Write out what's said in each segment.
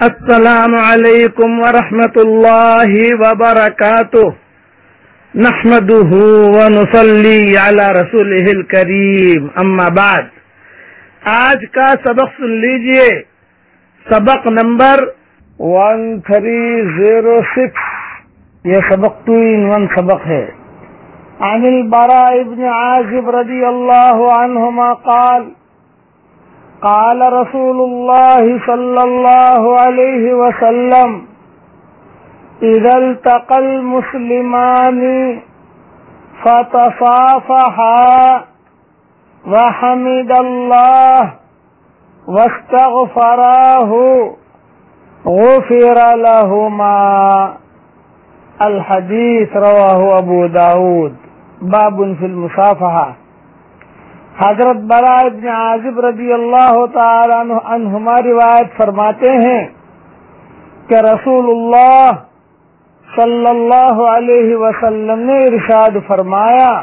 السلام عليكم ورحمة الله وبركاته نحمده ونصلي على رسوله الكريم أما بعد۔ آج کا سبق سن لیجیے۔ سبق number one three zero six یہ سبق ٹو ان ون سبق ہے۔ عن البراء ابن عازب رضی اللہ عنہما قال قال رسول الله صلى الله عليه وسلم إذا التقى المسلمان فتصافحا وحمد الله واستغفراه غفر لهما. الحديث رواه أبو داود. باب في المصافحة. حضرت برا ابن عازب رضی اللہ تعالی عنہما روایت فرماتے ہیں کہ رسول اللہ صلی اللہ علیہ وسلم نے ارشاد فرمایا،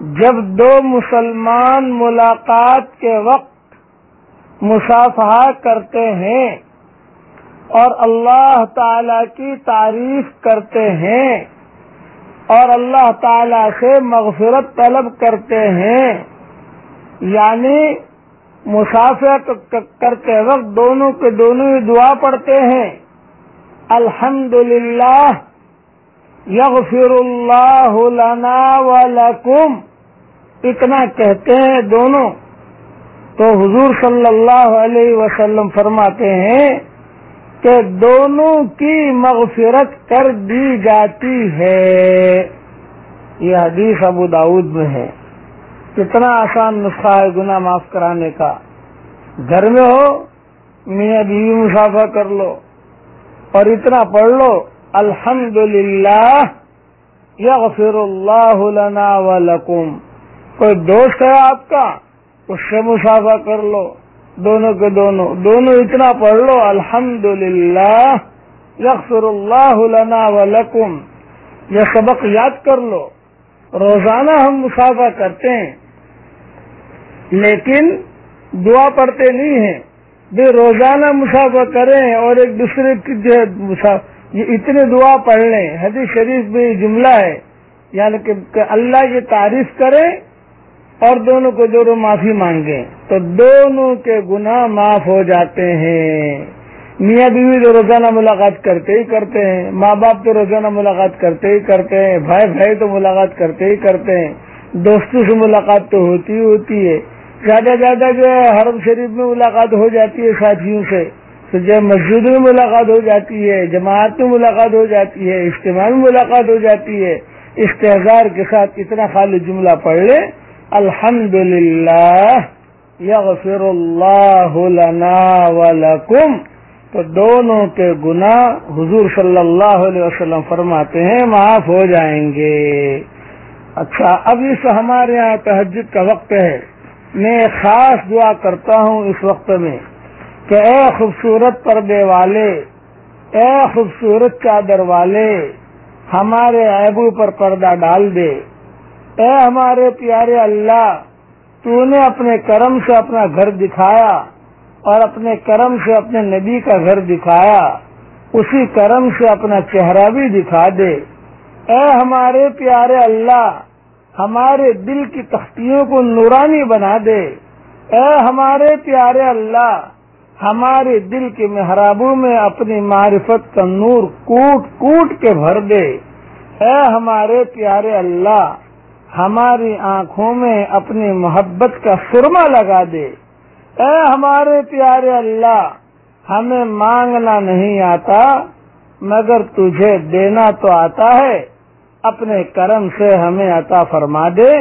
جب دو مسلمان ملاقات کے وقت مسافہ کرتے ہیں اور اللہ تعالی کی تعریف کرتے ہیں اور اللہ تعالی سے مغفرت طلب کرتے ہیں یعنی مسافر کرتے وقت دونوں کے دونوں ہی دعا پڑھتے ہیں۔ الحمد للہ یغفر اللہ لنا ولکم۔ اتنا کہتے ہیں دونوں۔ تو حضور صلی اللہ علیہ وسلم فرماتے ہیں کہ دونوں کی مغفرت کر دی جاتی ہے۔ یہ حدیث ابو داود میں ہے۔ کتنا آسان نسخہ ہے گناہ معاف کرانے کا۔ گھر میں ہو، میاں بیوی مسافہ کر لو اور اتنا پڑھ لو الحمد للہ یغفر اللہ لنا ولکم۔ کوئی دوست ہے آپ کا؟ اس سے مسافہ کر لو۔ دونوں کے دونوں دونوں اتنا پڑھ لو الحمد للہ یغفر اللہ لنا ولکم۔ یہ سبق یاد کر لو۔ روزانہ ہم مسافہ کرتے ہیں، لیکن دعا پڑھتے نہیں ہیں۔ جو روزانہ مسافہ کریں اور ایک دوسرے کی جو ہے یہ اتنے دعا پڑھ لیں۔ حدیث شریف میں یہ جملہ ہے یعنی کہ اللہ کی تعریف کریں اور دونوں کو دونوں معافی مانگیں تو دونوں کے گناہ معاف ہو جاتے ہیں۔ میاں بیوی تو روزانہ ملاقات کرتے ہی کرتے ہیں، ماں باپ تو روزانہ ملاقات کرتے ہی کرتے ہیں، بھائی بھائی تو ملاقات کرتے ہی کرتے ہیں۔ دوستوں سے ملاقات تو ہوتی ہی ہوتی ہے۔ زیادہ زیادہ جو ہے، حرم شریف میں ملاقات ہو جاتی ہے ساتھیوں سے۔ تو جو مسجد میں ملاقات ہو جاتی ہے، جماعت میں ملاقات ہو جاتی ہے، اجتماع میں ملاقات ہو جاتی ہے استحزار کے ساتھ اتنا خالی جملہ پڑھ لے الحمد للہ یغفر اللہ لنا ولکم تو دونوں کے گناہ حضور صلی اللہ علیہ وسلم فرماتے ہیں، معاف ہو جائیں گے۔ اچھا اب اس ہمارے یہاں تہجد کا وقت ہے۔ میں خاص دعا کرتا ہوں اس وقت میں کہ اے خوبصورت پردے والے، اے خوبصورت چادر والے، ہمارے عیبو پر پردہ ڈال دے۔ اے ہمارے پیارے اللہ، تو نے اپنے کرم سے اپنا گھر دکھایا۔ اور اپنے کرم سے اپنے نبی کا گھر دکھایا، اسی کرم سے اپنا چہرہ بھی دکھا دے۔ اے ہمارے پیارے اللہ، ہمارے دل کی تختیوں کو نورانی بنا دے۔ اے ہمارے پیارے اللہ، ہمارے دل کے محرابوں میں اپنی معرفت کا نور کوٹ کوٹ کے بھر دے۔ اے ہمارے پیارے اللہ، ہماری آنکھوں میں اپنی محبت کا سرما لگا دے۔ اے ہمارے پیارے اللہ، ہمیں مانگنا نہیں آتا، مگر تجھے دینا تو آتا ہے۔ اپنے کرم سے ہمیں عطا فرما دے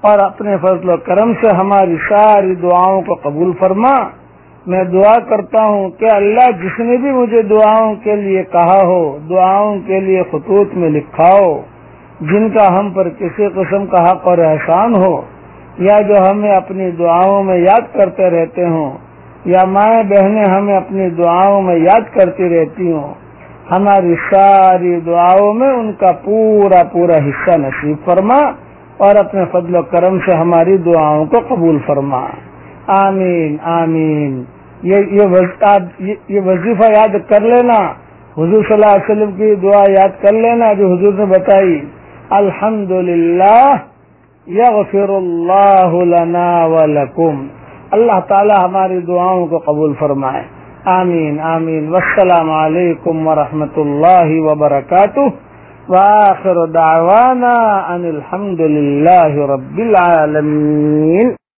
اور اپنے فضل و کرم سے ہماری ساری دعاؤں کو قبول فرما۔ میں دعا کرتا ہوں کہ اللہ، جس نے بھی مجھے دعاؤں کے لیے کہا ہو، دعاؤں کے لیے خطوط میں لکھا ہو، جن کا ہم پر کسی قسم کا حق اور احسان ہو۔ یا جو ہمیں اپنی دعاؤں میں یاد کرتے رہتے ہوں، یا مائیں بہنیں ہمیں اپنی دعاؤں میں یاد کرتی رہتی ہوں، ہماری ساری دعاؤں میں ان کا پورا پورا حصہ نصیب فرما اور اپنے فضل و کرم سے ہماری دعاؤں کو قبول فرما۔ آمین آمین۔ یہ وظیفہ یاد کر لینا۔ حضور صلی اللہ علیہ وسلم کی دعا یاد کر لینا جو حضور نے بتائی۔ الحمد للہ یغفر اللہ لنا ولکم۔ اللہ تعالی ہماری دعاؤں کو قبول فرمائے۔ آمین آمین۔ والسلام علیکم ورحمۃ اللہ وبرکاتہ۔ وآخر دعوانا ان الحمد للہ رب العالمین۔